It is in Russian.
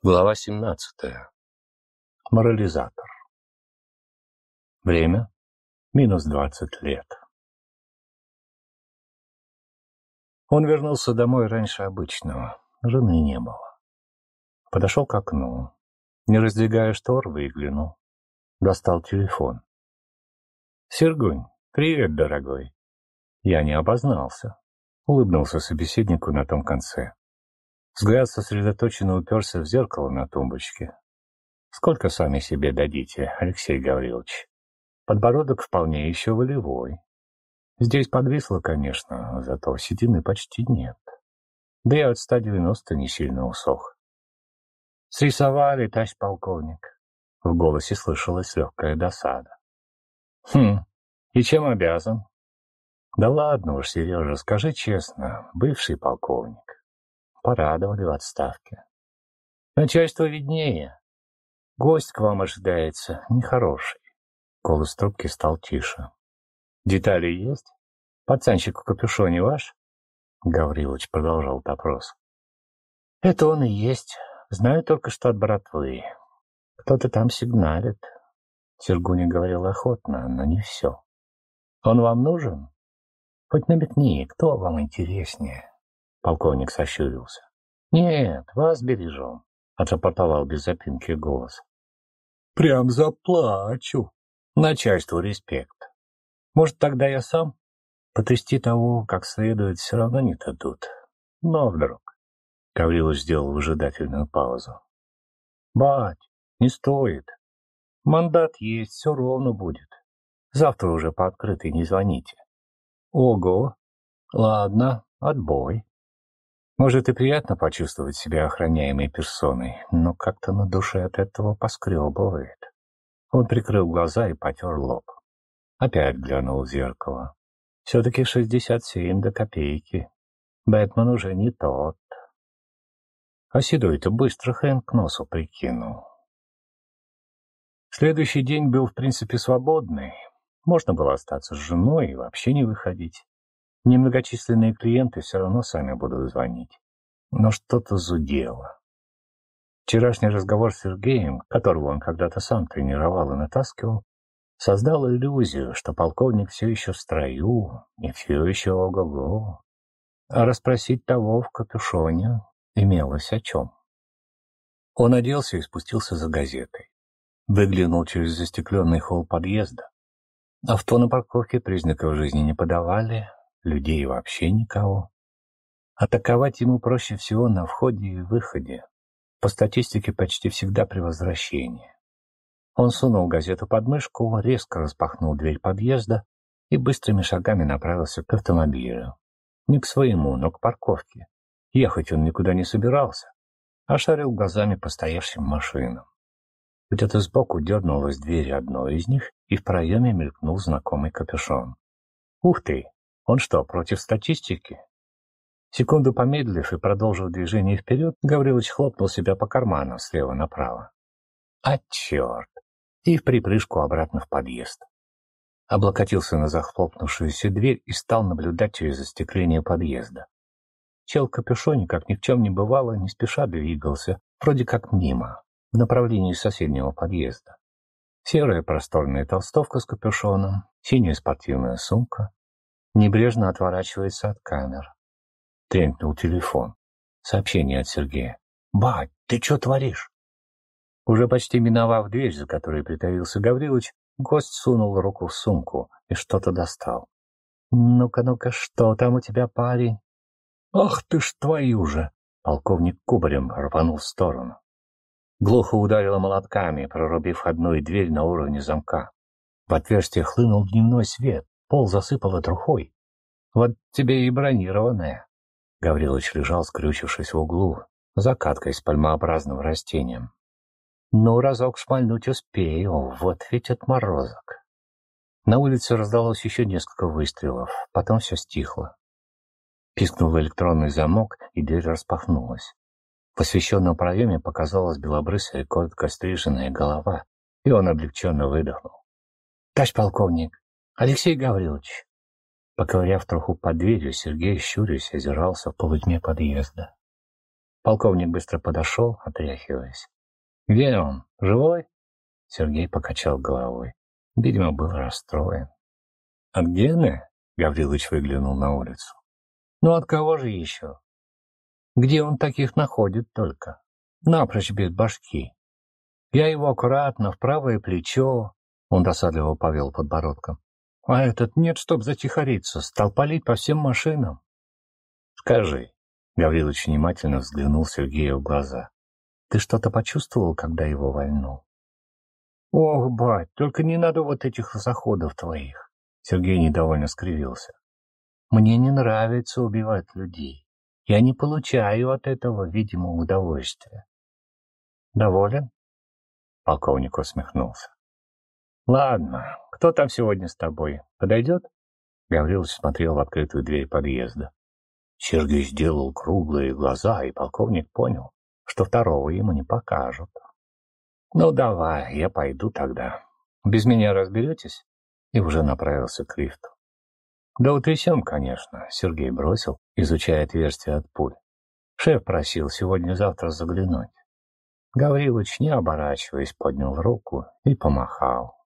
Глава 17. Морализатор. Время — минус 20 лет. Он вернулся домой раньше обычного. Жены не было. Подошел к окну. Не раздвигая штор, выглянул. Достал телефон. «Сергунь, привет, дорогой». Я не обознался. Улыбнулся собеседнику на том конце. Взгляд сосредоточенно уперся в зеркало на тумбочке. «Сколько сами себе дадите, Алексей Гаврилович?» Подбородок вполне еще волевой. Здесь подвисло, конечно, зато седины почти нет. Да и от 190 не сильно усох. «Срисовали, товарищ полковник!» В голосе слышалась легкая досада. «Хм, и чем обязан?» «Да ладно уж, Сережа, скажи честно, бывший полковник порадовали в отставке. Начальство виднее. Гость к вам ожидается, нехороший. Голос трубки стал тише. Детали есть? Пацанчик в капюшоне ваш? Гаврилович продолжал допрос. Это он и есть. Знаю только, что от братвы. Кто-то там сигналит. Сергуня говорил охотно, но не все. Он вам нужен? Хоть намекни, кто вам интереснее? Полковник сощурился. «Нет, вас бережем», — отрапортовал без запинки голос. «Прям заплачу». Начальству респект. Может, тогда я сам? Потрясти того, как следует, все равно не дадут. Но вдруг... Гаврилович сделал выжидательную паузу. «Бать, не стоит. Мандат есть, все ровно будет. Завтра уже по открытой не звоните». «Ого! Ладно, отбой». Может и приятно почувствовать себя охраняемой персоной, но как-то на душе от этого поскребывает. Он прикрыл глаза и потер лоб. Опять глянул в зеркало. Все-таки шестьдесят семь до копейки. Бэтмен уже не тот. А седой-то быстро хрен к носу прикинул. Следующий день был, в принципе, свободный. Можно было остаться с женой и вообще не выходить. Немногочисленные клиенты все равно сами будут звонить. Но что-то зудело. Вчерашний разговор с Сергеем, которого он когда-то сам тренировал и натаскивал, создал иллюзию, что полковник все еще в строю и все еще ого-го. А расспросить того в капюшоне имелось о чем. Он оделся и спустился за газетой. Выглянул через застекленный холл подъезда. Авто на парковке признаков жизни не подавали, людей вообще никого. Атаковать ему проще всего на входе и выходе, по статистике почти всегда при возвращении. Он сунул газету под мышку, резко распахнул дверь подъезда и быстрыми шагами направился к автомобилю. Не к своему, но к парковке. Ехать он никуда не собирался, а шарил глазами по стоявшим машинам. Где-то сбоку дернулась дверь одной из них, и в проеме мелькнул знакомый капюшон. «Ух ты! Он что, против статистики? Секунду помедлив и продолжив движение вперед, Гаврилович хлопнул себя по карману слева направо. А черт! И в припрыжку обратно в подъезд. Облокотился на захлопнувшуюся дверь и стал наблюдать через застекление подъезда. Чел в капюшоне, как ни в чем не бывало, не спеша двигался, вроде как мимо, в направлении соседнего подъезда. Серая просторная толстовка с капюшоном, синяя спортивная сумка, Небрежно отворачивается от камер. Тренькнул телефон. Сообщение от Сергея. «Бать, ты что творишь?» Уже почти миновав дверь, за которой притаился Гаврилович, гость сунул руку в сумку и что-то достал. «Ну-ка, ну-ка, что там у тебя, парень?» «Ах ты ж твою же!» Полковник кубарем рванул в сторону. Глухо ударило молотками, прорубив входную дверь на уровне замка. В отверстие хлынул дневной свет, Пол засыпало трухой. Вот тебе и бронированная. Гаврилович лежал, скрючившись в углу, закаткой с пальмообразным растением. Ну, разок шмальнуть успею, вот ведь отморозок. На улице раздалось еще несколько выстрелов, потом все стихло. Пискнул электронный замок, и дверь распахнулась. В освещенном проеме показалась белобрысая, коротко стриженная голова, и он облегченно выдохнул. — Товарищ полковник, Алексей Гаврилович. Поковыряв троху под дверью, Сергей, щурясь, озирался в полутьме подъезда. Полковник быстро подошел, отряхиваясь. «Где он? Живой?» Сергей покачал головой. Видимо, был расстроен. «От Гены?» — Гаврилович выглянул на улицу. «Ну, от кого же еще? Где он таких находит только? Напрочь без башки. Я его аккуратно в правое плечо, он досадливо повел подбородком. А этот нет, чтоб затихариться, стал палить по всем машинам. Скажи, Гаврилович внимательно взглянул Сергею в глаза. Ты что-то почувствовал, когда его вольнул? Ох, бать, только не надо вот этих заходов твоих. Сергей недовольно скривился. Мне не нравится убивать людей. Я не получаю от этого, видимо, удовольствия. Доволен? Полковник усмехнулся. Ладно, кто там сегодня с тобой? Подойдет? Гаврилович смотрел в открытую дверь подъезда. Сергей сделал круглые глаза, и полковник понял, что второго ему не покажут. «Ну, давай, я пойду тогда. Без меня разберетесь?» И уже направился к лифту. «Да утрясем, конечно», — Сергей бросил, изучая отверстие от пуль. «Шеф просил сегодня-завтра заглянуть». Гаврилович, не оборачиваясь, поднял руку и помахал.